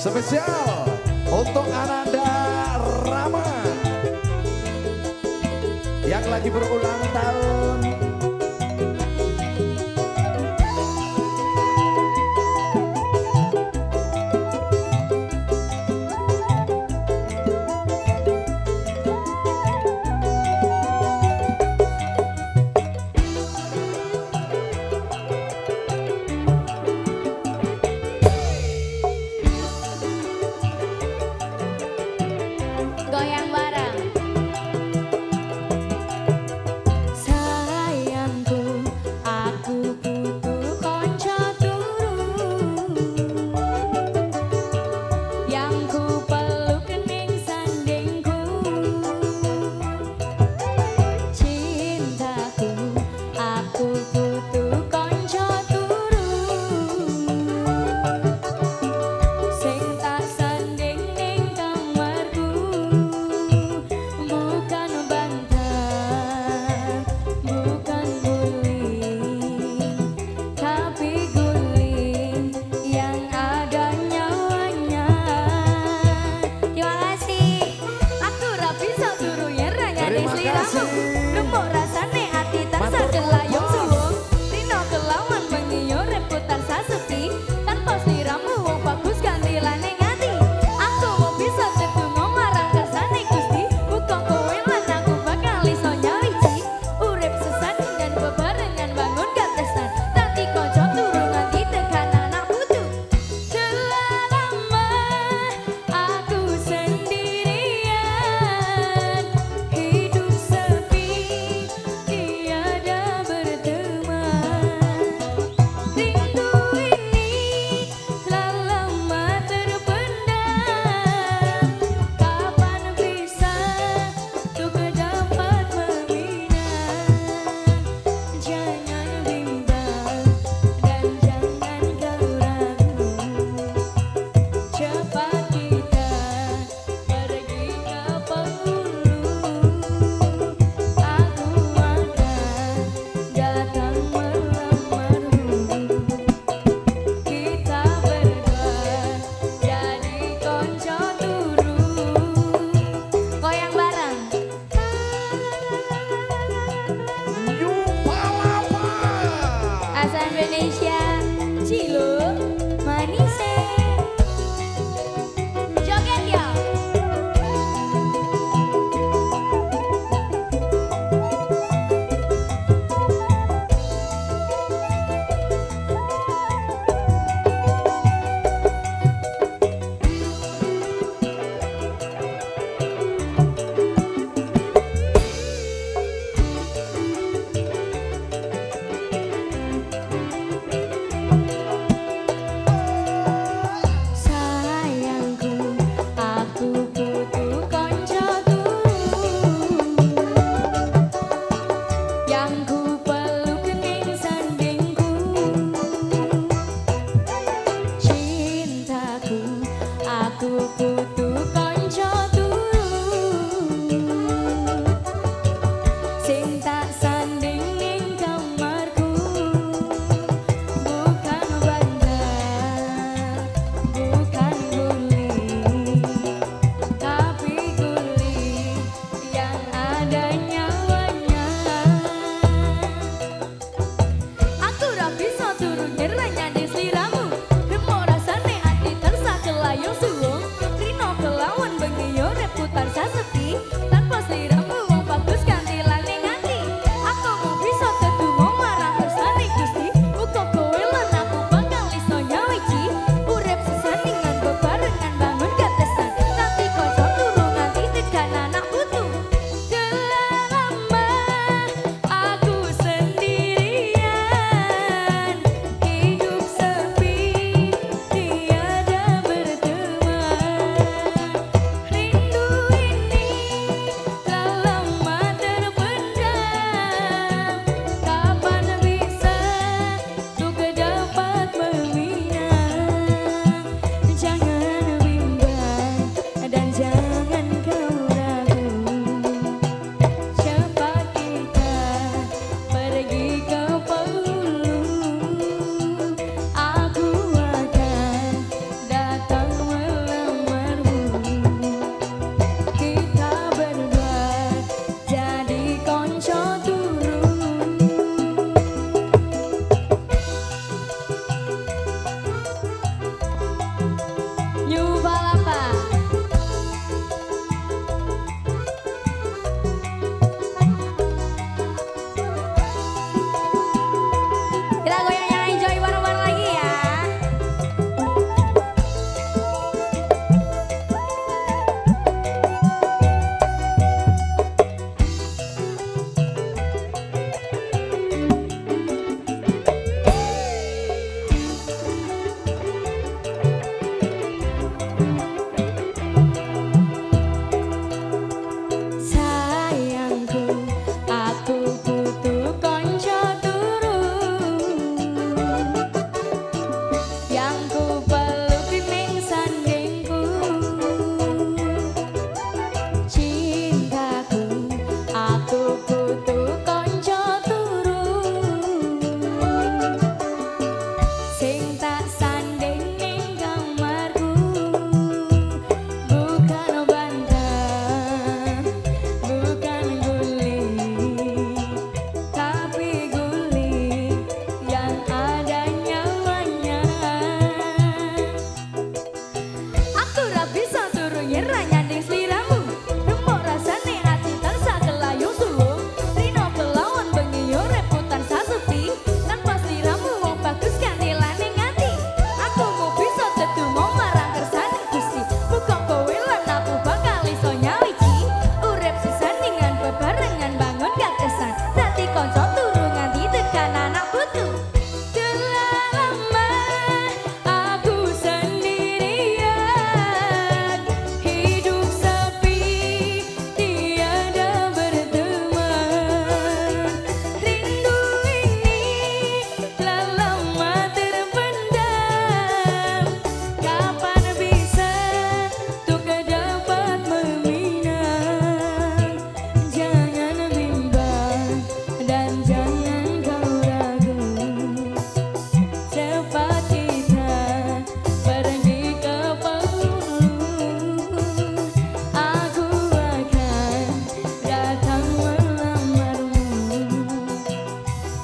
Spesial untuk Ananda Rama yang lagi berulang tahun.